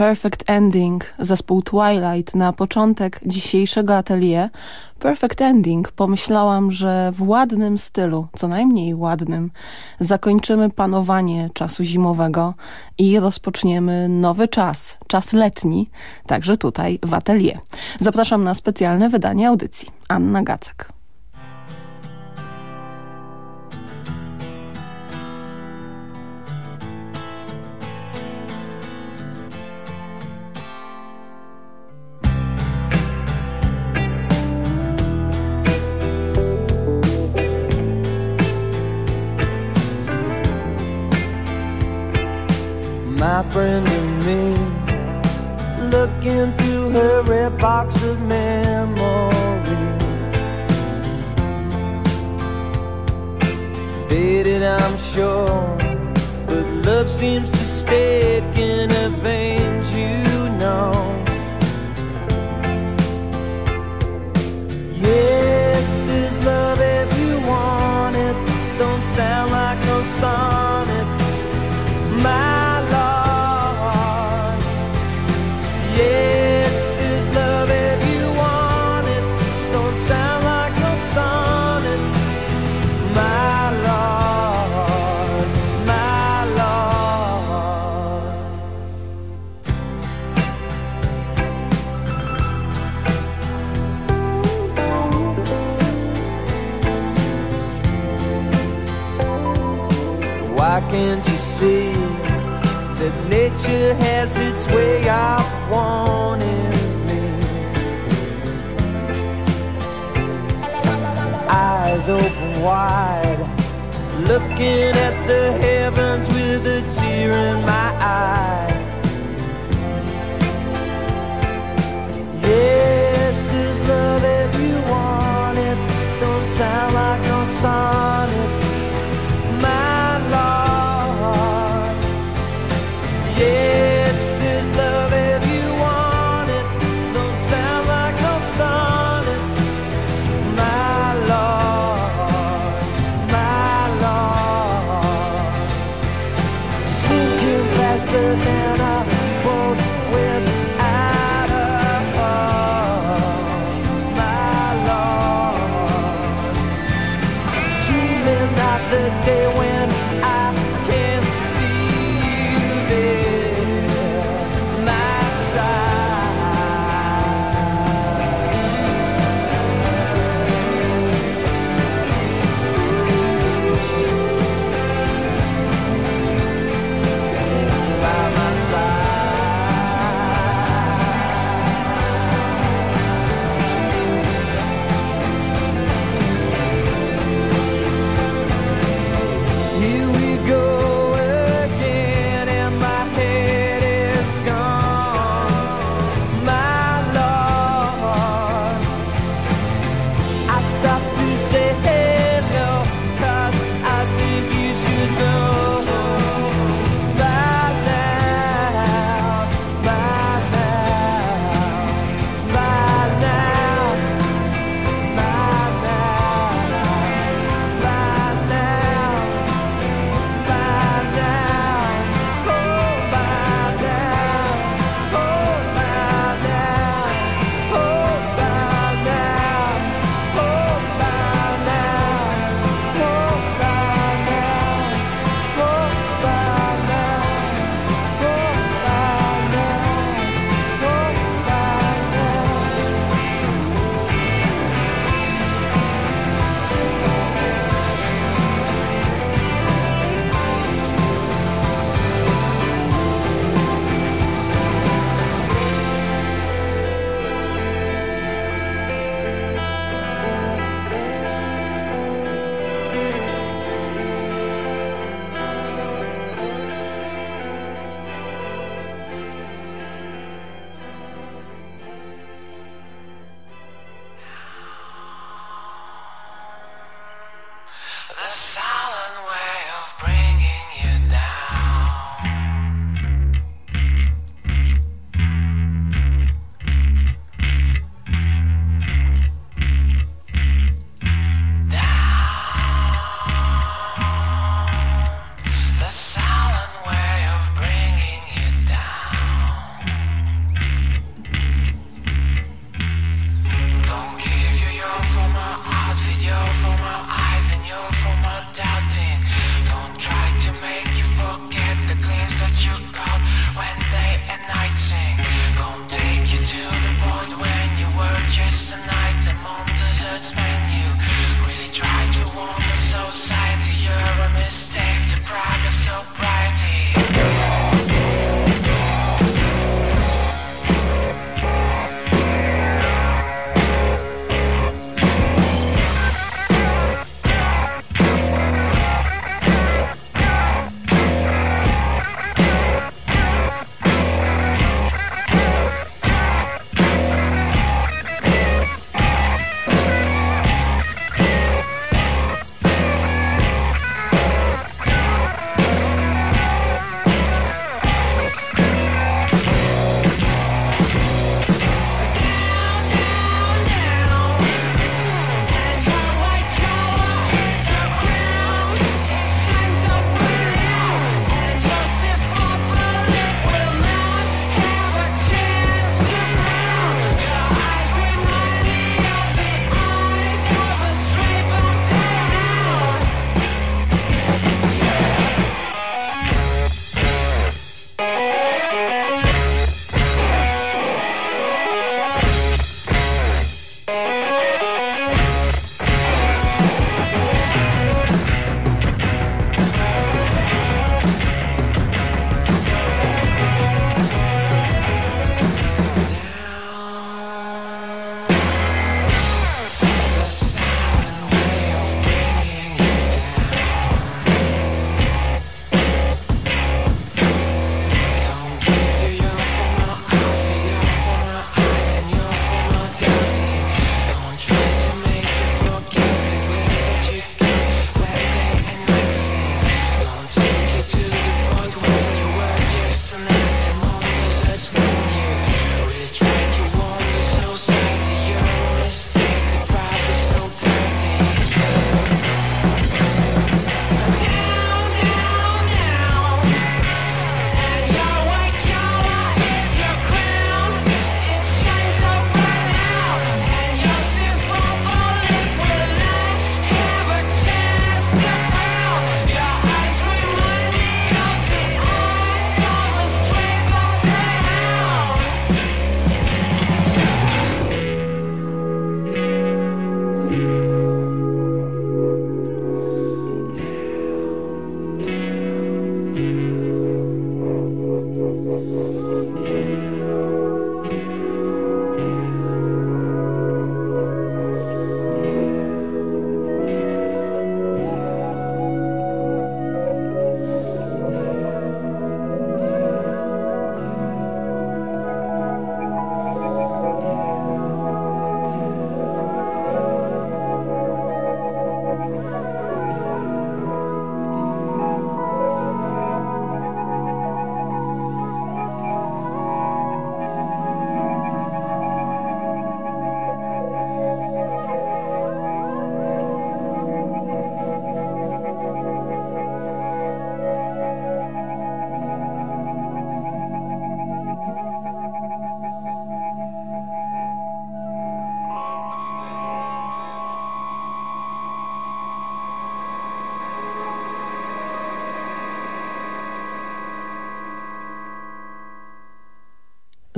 Perfect Ending, zespół Twilight na początek dzisiejszego atelier. Perfect Ending pomyślałam, że w ładnym stylu, co najmniej ładnym, zakończymy panowanie czasu zimowego i rozpoczniemy nowy czas, czas letni, także tutaj w atelier. Zapraszam na specjalne wydanie audycji. Anna Gacek. Friend and me, looking through her red box of memories. Faded, I'm sure, but love seems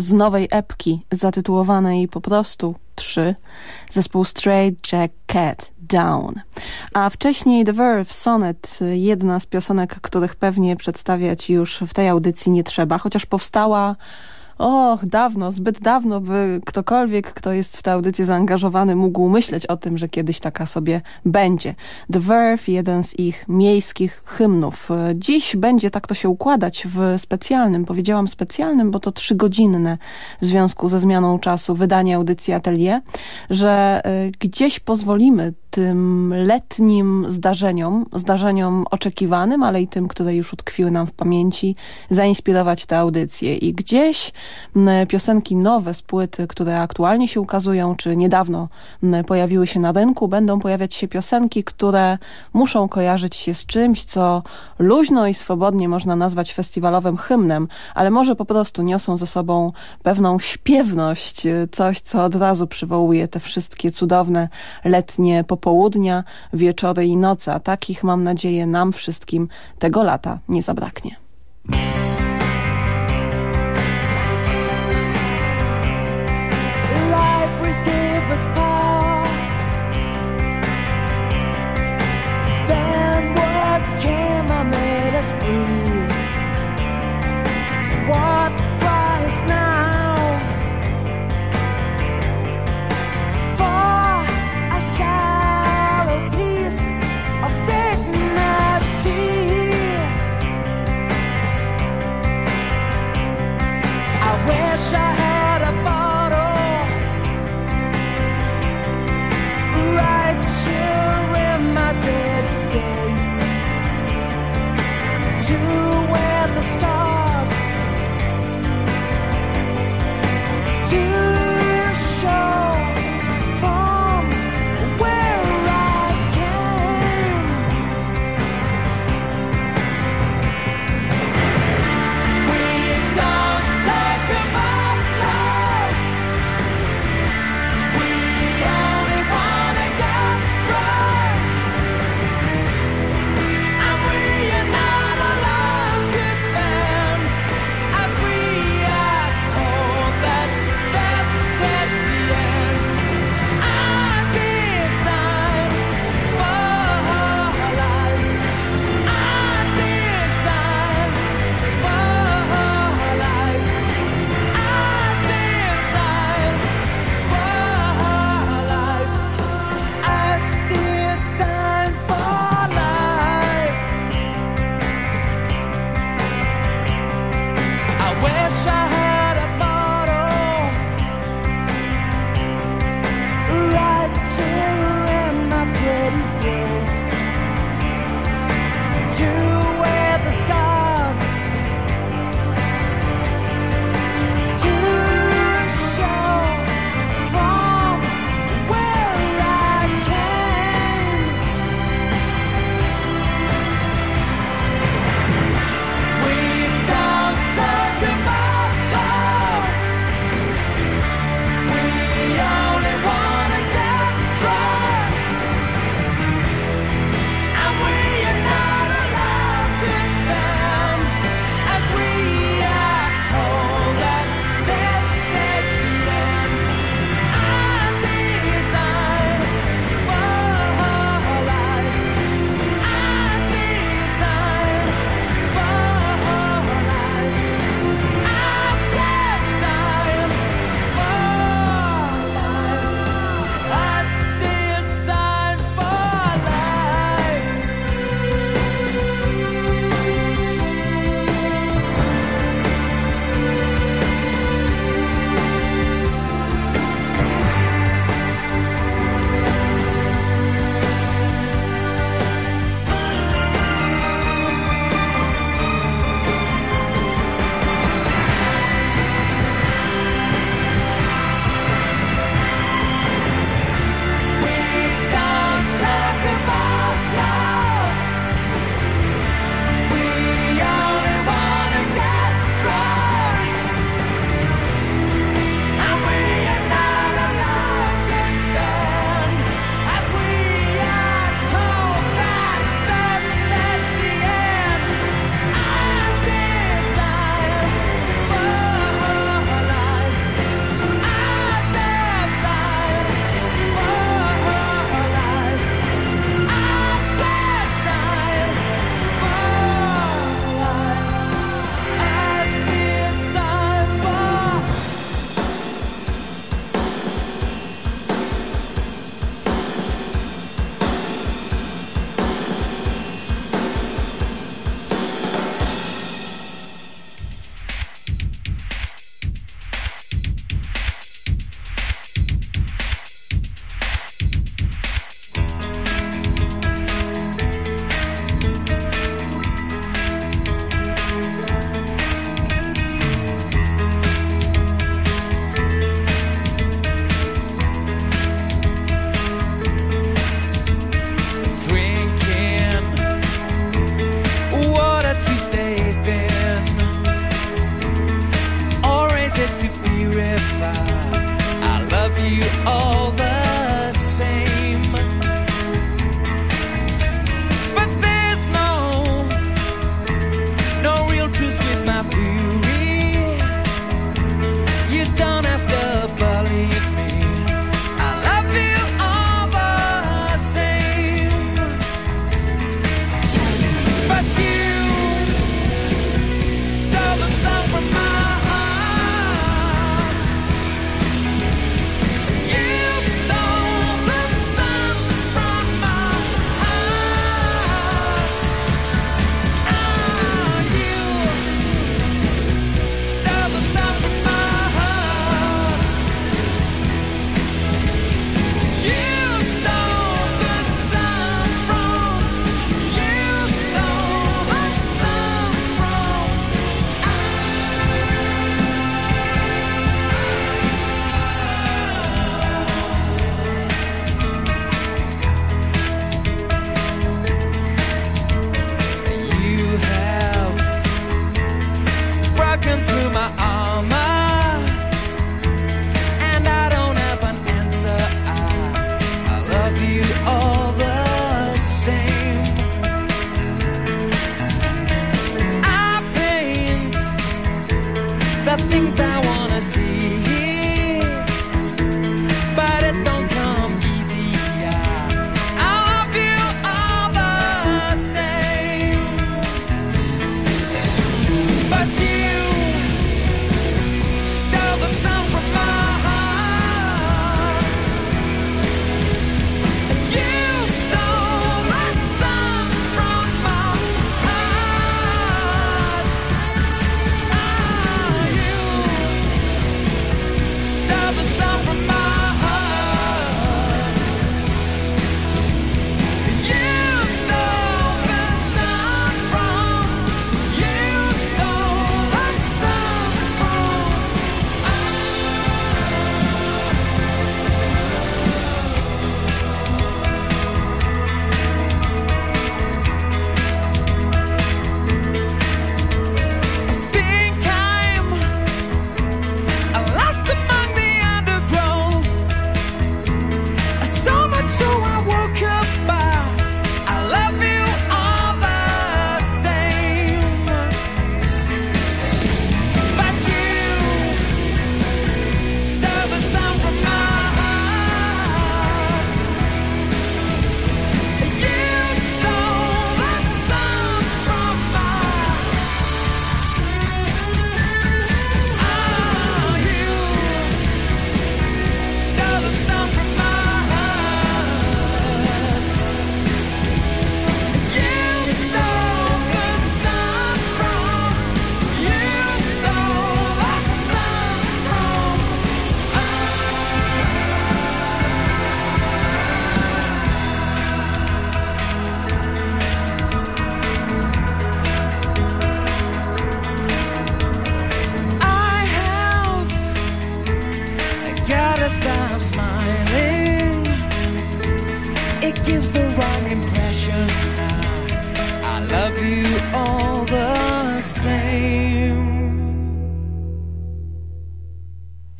z nowej epki zatytułowanej po prostu 3, zespół Straight Jack Cat Down. A wcześniej The Verve Sonnet, jedna z piosenek, których pewnie przedstawiać już w tej audycji nie trzeba, chociaż powstała o, dawno, zbyt dawno, by ktokolwiek, kto jest w tę audycję zaangażowany, mógł myśleć o tym, że kiedyś taka sobie będzie. The Verve, jeden z ich miejskich hymnów. Dziś będzie tak to się układać w specjalnym, powiedziałam specjalnym, bo to trzygodzinne w związku ze zmianą czasu wydanie audycji Atelier, że y, gdzieś pozwolimy tym letnim zdarzeniom, zdarzeniom oczekiwanym, ale i tym, które już utkwiły nam w pamięci, zainspirować tę audycję. I gdzieś piosenki nowe z płyty, które aktualnie się ukazują, czy niedawno pojawiły się na rynku, będą pojawiać się piosenki, które muszą kojarzyć się z czymś, co luźno i swobodnie można nazwać festiwalowym hymnem, ale może po prostu niosą ze sobą pewną śpiewność, coś, co od razu przywołuje te wszystkie cudowne letnie popołudnia, wieczory i noce, a takich mam nadzieję nam wszystkim tego lata nie zabraknie.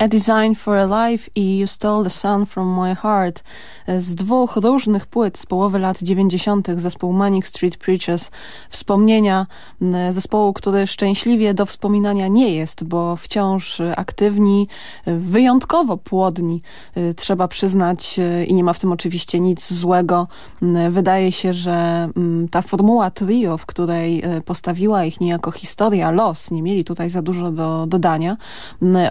A Design for a Life i You Stole the Sun from My Heart z dwóch różnych płyt z połowy lat 90. zespół Manic Street Preachers. Wspomnienia zespołu, który szczęśliwie do wspominania nie jest, bo wciąż aktywni, wyjątkowo płodni, trzeba przyznać i nie ma w tym oczywiście nic złego. Wydaje się, że ta formuła trio, w której postawiła ich niejako historia, los, nie mieli tutaj za dużo do dodania,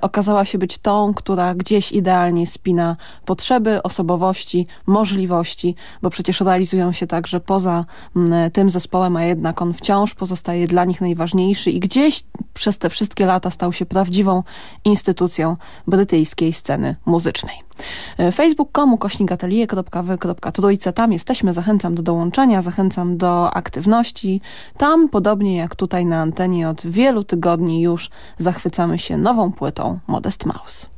okazała się być tą, która gdzieś idealnie spina potrzeby, osobowości, możliwości, bo przecież realizują się także poza mm, tym zespołem, a jednak on wciąż pozostaje dla nich najważniejszy i gdzieś przez te wszystkie lata stał się prawdziwą instytucją brytyjskiej sceny muzycznej. E, Facebook.com kośnik atelier.wy.trójce. Tam jesteśmy. Zachęcam do dołączenia, zachęcam do aktywności. Tam, podobnie jak tutaj na antenie, od wielu tygodni już zachwycamy się nową płytą Modest Mouse.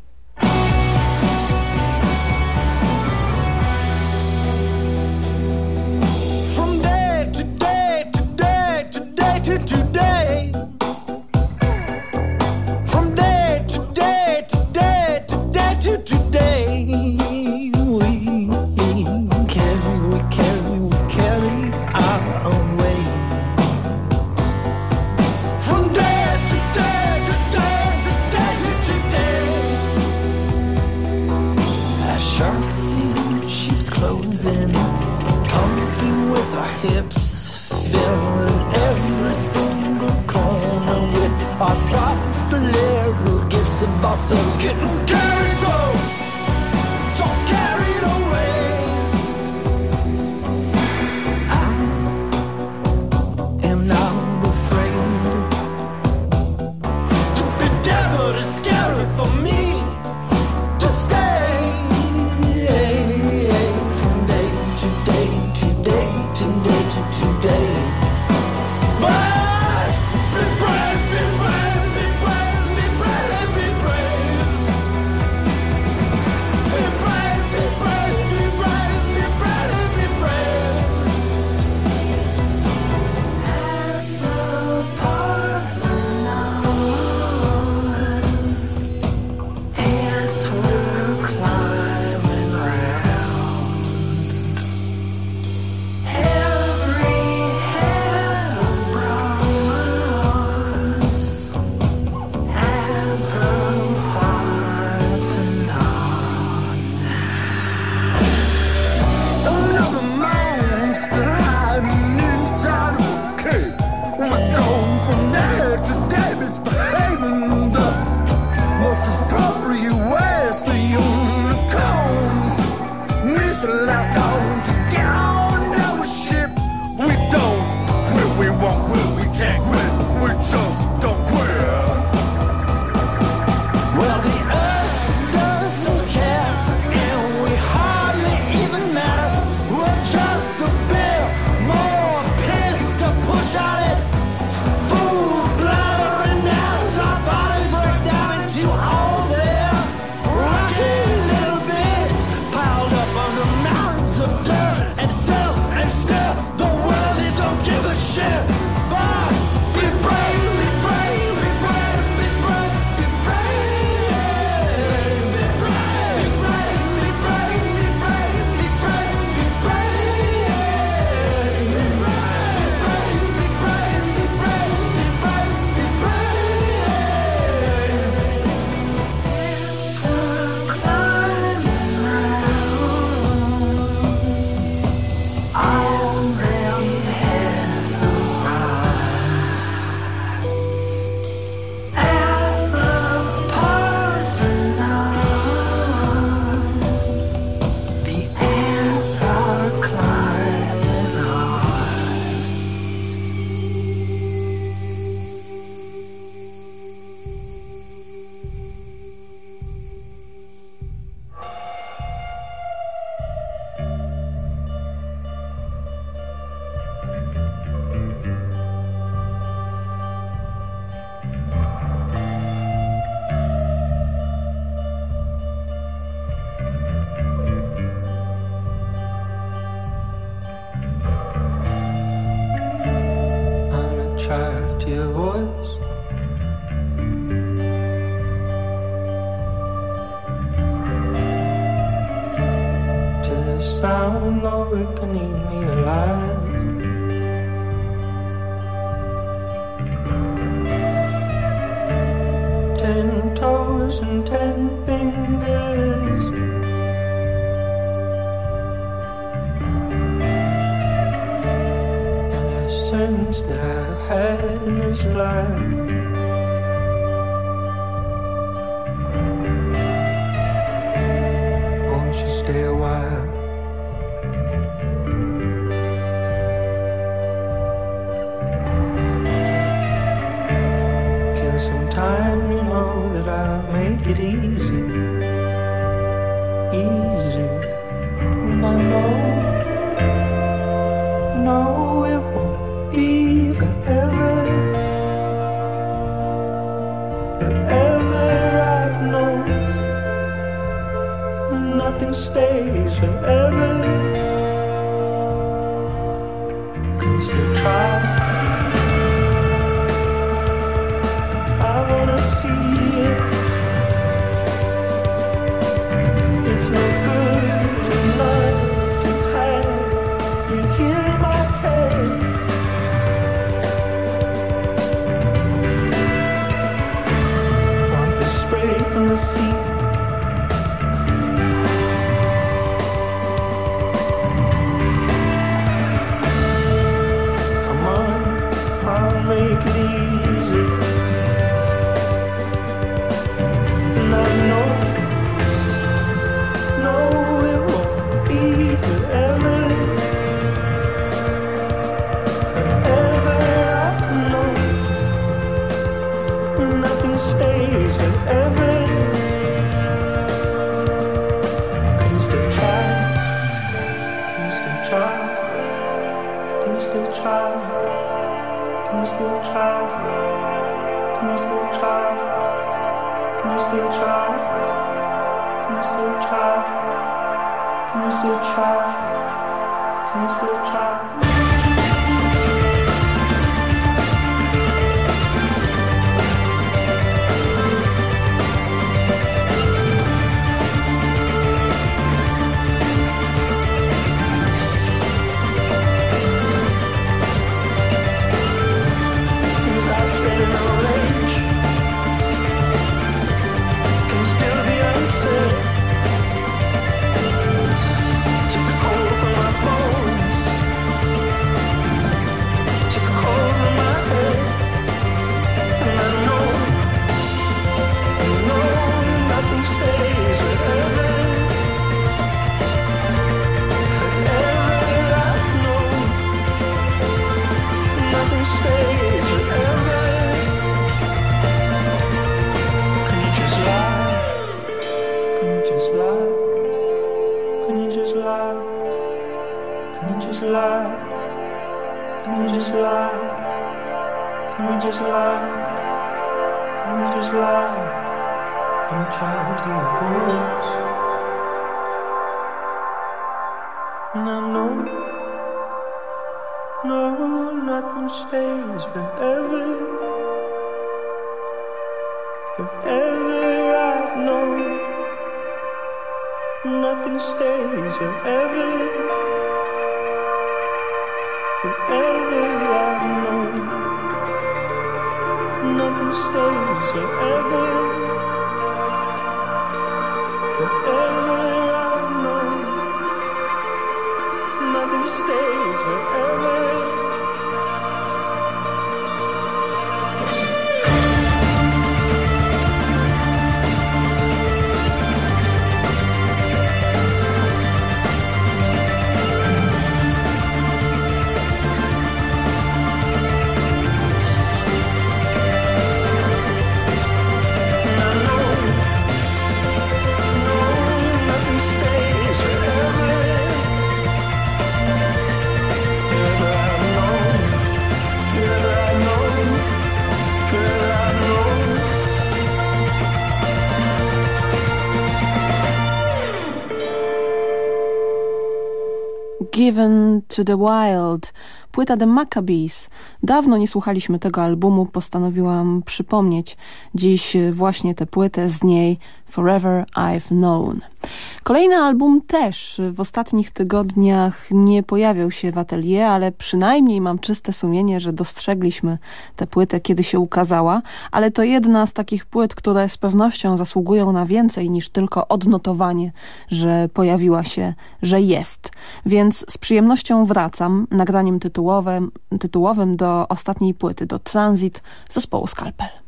awesome kitten. work I need. nothing stays forever. Can you still try? given to the wild. Płyta The Maccabees. Dawno nie słuchaliśmy tego albumu, postanowiłam przypomnieć dziś właśnie tę płytę z niej Forever I've Known. Kolejny album też w ostatnich tygodniach nie pojawiał się w atelier, ale przynajmniej mam czyste sumienie, że dostrzegliśmy tę płytę, kiedy się ukazała, ale to jedna z takich płyt, które z pewnością zasługują na więcej niż tylko odnotowanie, że pojawiła się, że jest. Więc z przyjemnością wracam nagraniem tytułowym, tytułowym do ostatniej płyty, do Transit zespołu Scalpel.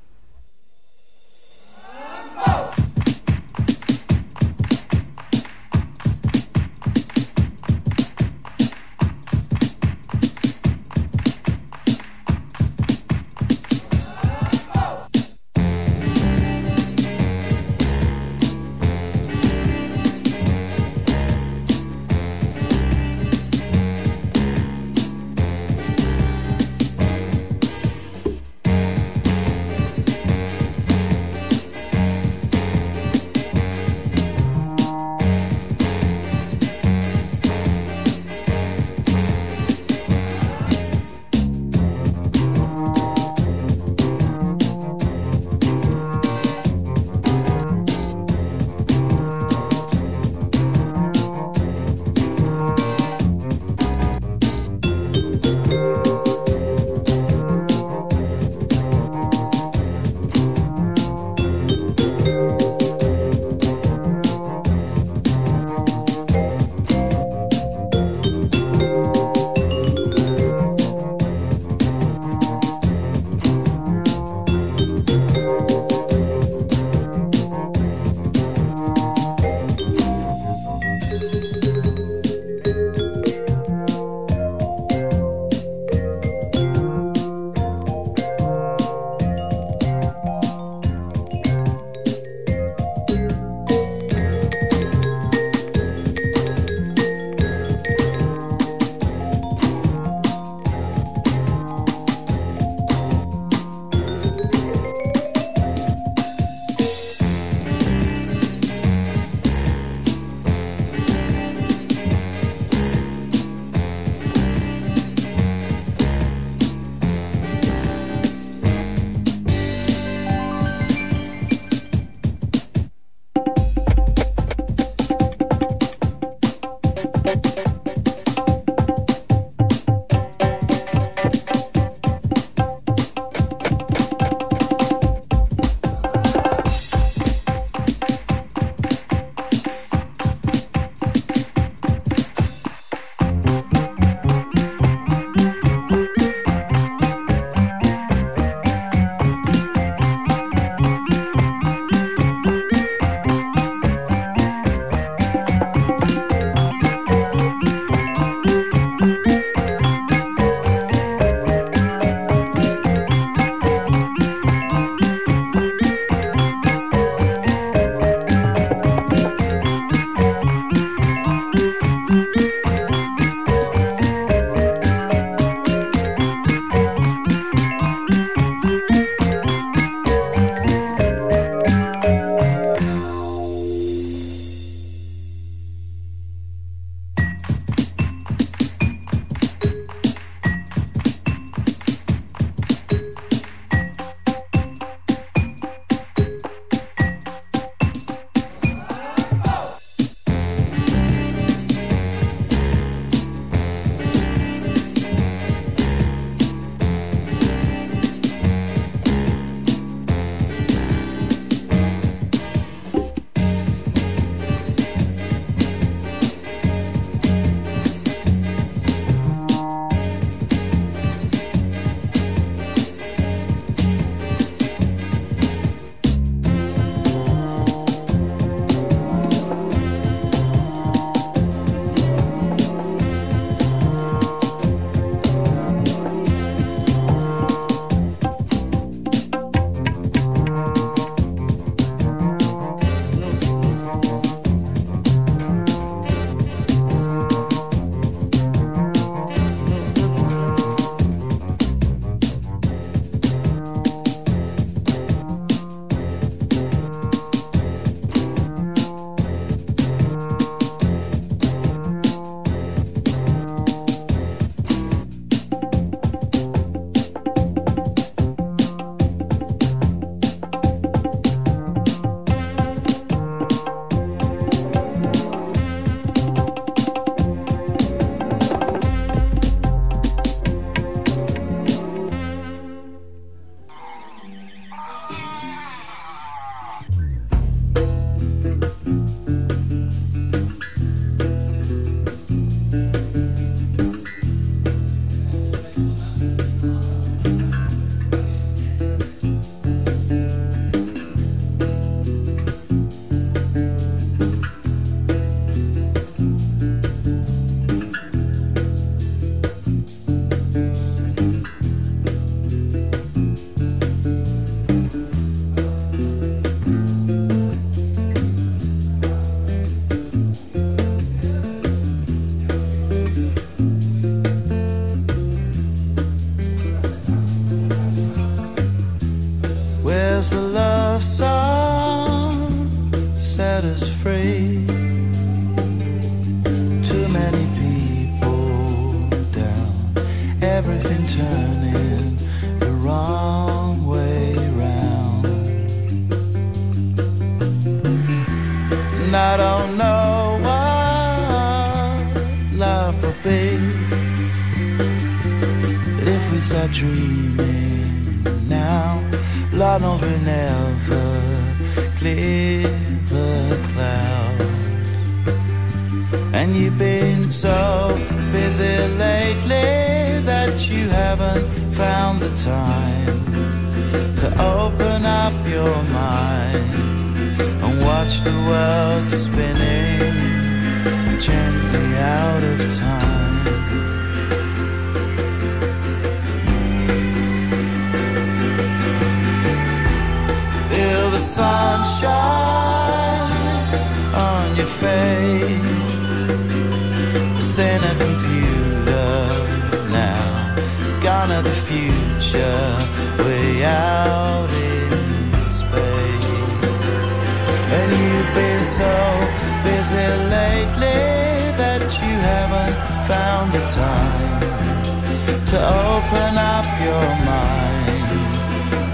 Found the time to open up your mind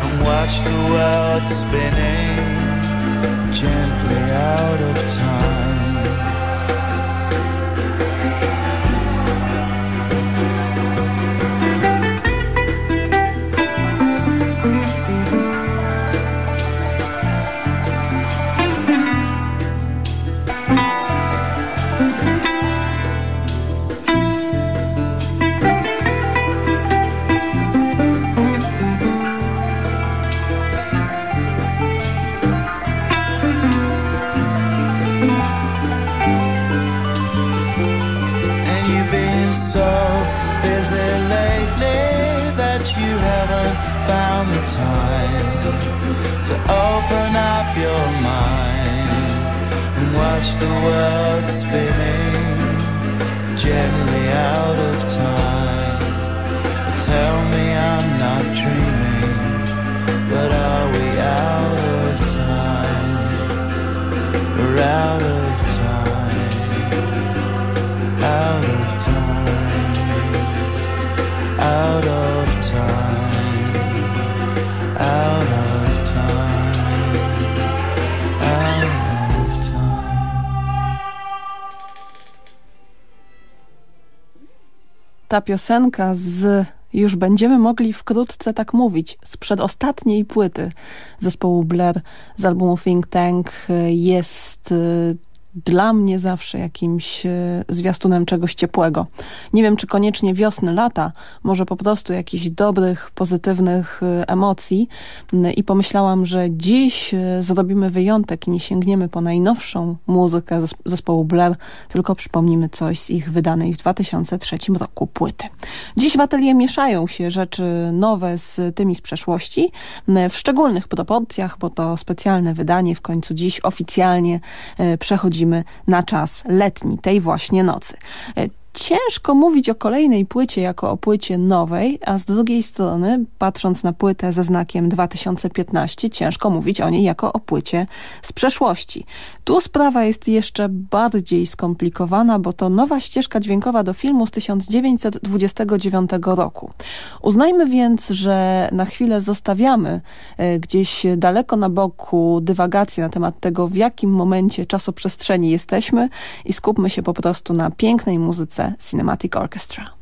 and watch the world spinning gently out of time. To open up your mind and watch the world spinning gently out of time. Tell me I'm not dreaming, but are we out of time? We're out of Ta piosenka z już będziemy mogli wkrótce tak mówić, sprzed ostatniej płyty zespołu Blair z albumu Think Tank y, jest y, dla mnie zawsze jakimś y, zwiastunem czegoś ciepłego. Nie wiem, czy koniecznie wiosny, lata, może po prostu jakichś dobrych, pozytywnych y, emocji i pomyślałam, że dziś y, zrobimy wyjątek i nie sięgniemy po najnowszą muzykę zes- zespołu Blair, tylko przypomnimy coś z ich wydanej w 2003 roku płyty. Dziś w atelier mieszają się rzeczy nowe z tymi z przeszłości, w szczególnych proporcjach, bo to specjalne wydanie w końcu dziś oficjalnie y, na czas letni, tej właśnie nocy. Ciężko mówić o kolejnej płycie jako o płycie nowej, a z drugiej strony, patrząc na płytę ze znakiem 2015, ciężko mówić o niej jako o płycie z przeszłości. Tu sprawa jest jeszcze bardziej skomplikowana, bo to nowa ścieżka dźwiękowa do filmu z 1929 roku. Uznajmy więc, że na chwilę zostawiamy e, gdzieś daleko na boku dywagację na temat tego, w jakim momencie czasoprzestrzeni jesteśmy i skupmy się po prostu na pięknej muzyce Cinematic Orchestra.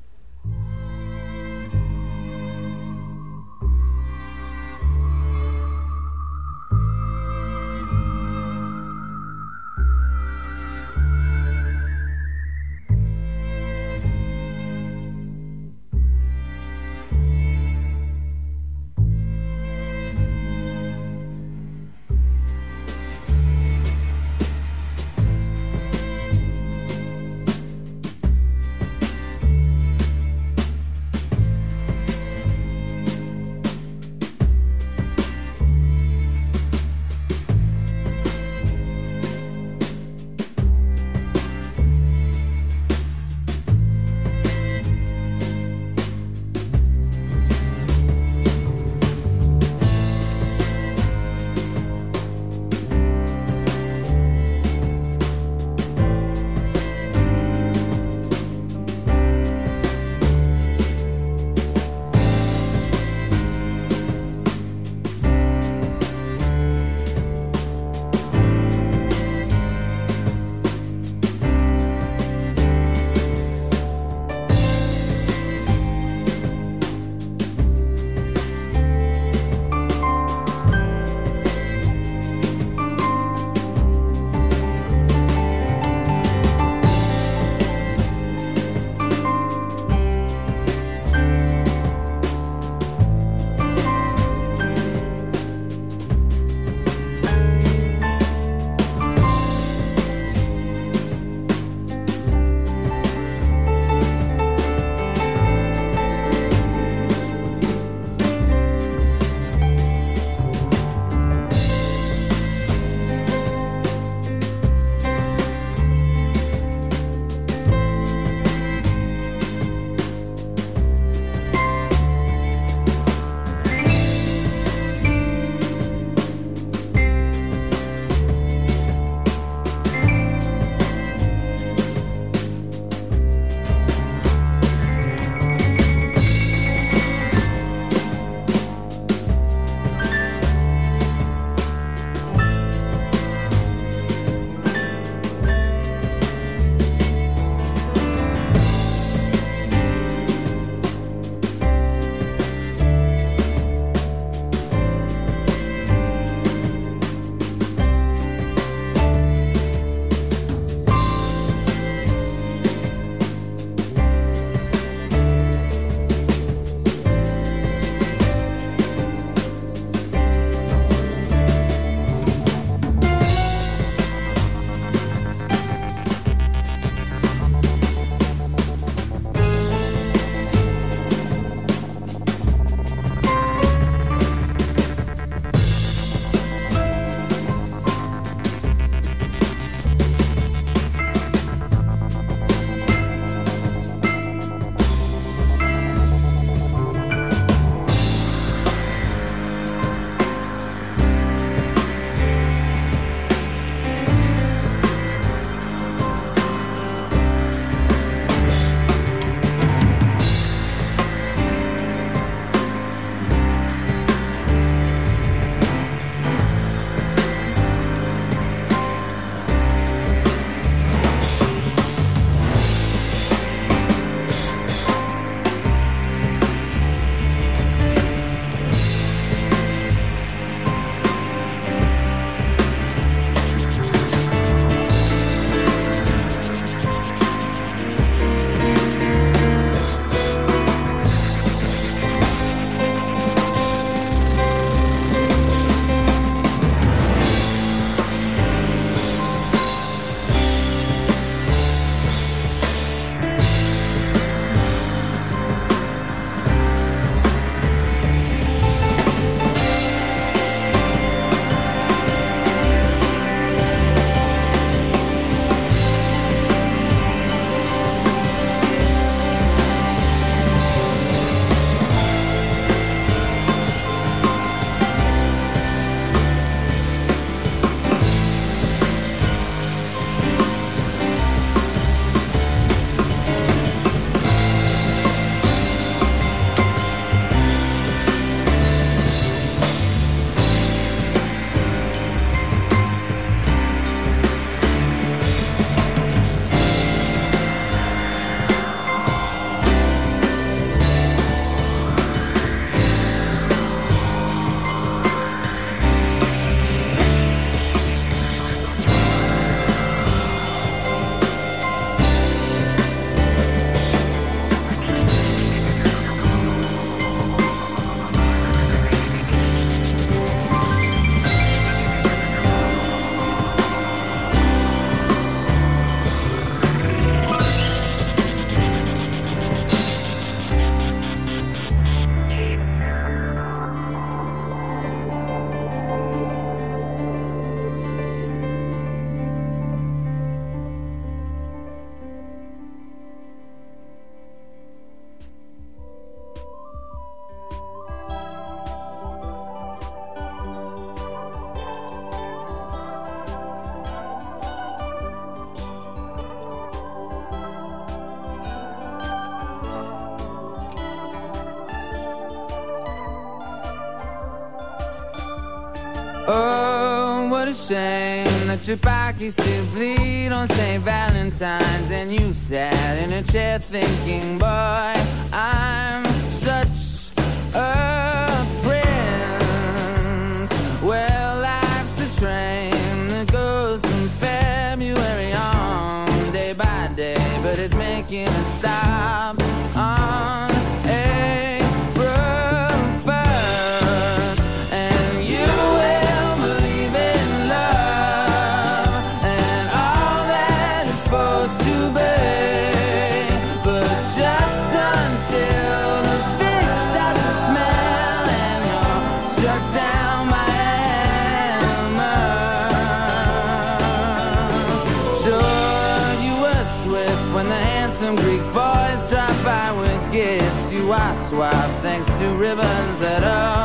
better.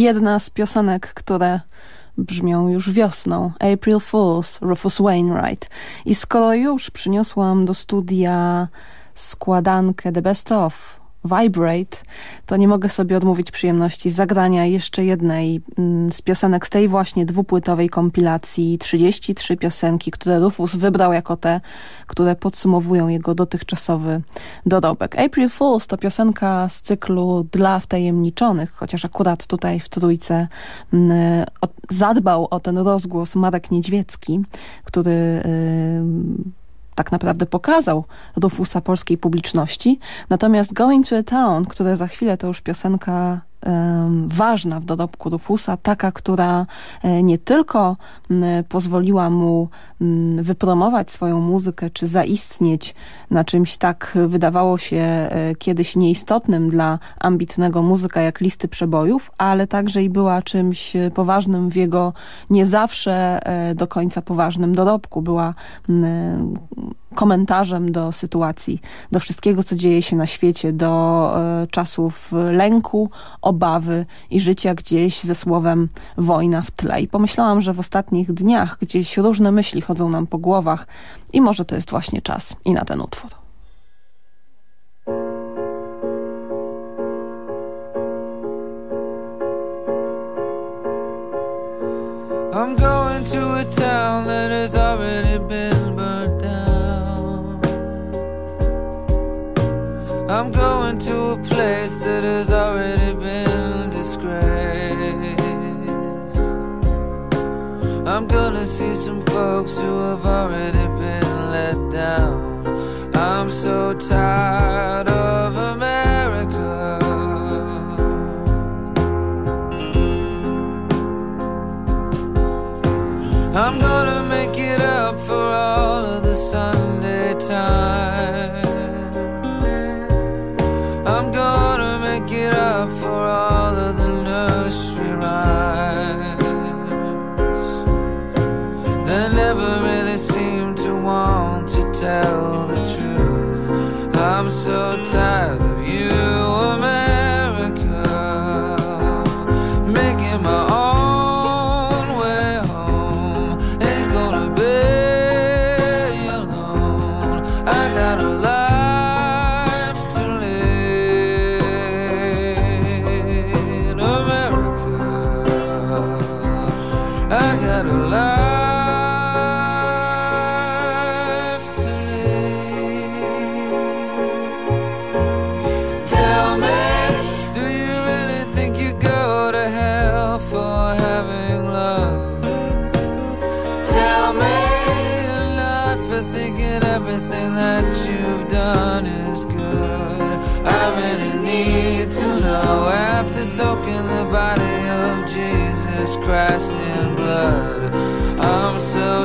Jedna z piosenek, które brzmią już wiosną. April Fools, Rufus Wainwright. I skoro już przyniosłam do studia składankę The Best Of Vibrate, to nie mogę sobie odmówić przyjemności zagrania jeszcze jednej mm, z piosenek z tej właśnie dwupłytowej kompilacji 33 piosenki, które Rufus wybrał jako te, które podsumowują jego dotychczasowy dorobek. April Fools to piosenka z cyklu Dla wtajemniczonych, chociaż akurat tutaj w Trójce mm, zadbał o ten rozgłos Marek Niedźwiecki, który y, tak naprawdę pokazał Rufusa polskiej publiczności. Natomiast Going to a Town, które za chwilę to już piosenka ważna w dorobku Rufusa, taka, która e, nie tylko pozwoliła mu wypromować swoją muzykę, czy zaistnieć na czymś tak wydawało się e, kiedyś nieistotnym dla ambitnego muzyka jak listy przebojów, ale także i była czymś poważnym w jego nie zawsze e, do końca poważnym dorobku. Była komentarzem do sytuacji, do wszystkiego, co dzieje się na świecie, do czasów lęku, obawy i życia gdzieś ze słowem wojna w tle. I pomyślałam, że w ostatnich dniach gdzieś różne myśli chodzą nam po głowach i może to jest właśnie czas i na ten utwór. Place that has already been disgraced. I'm gonna see some folks who have already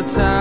time.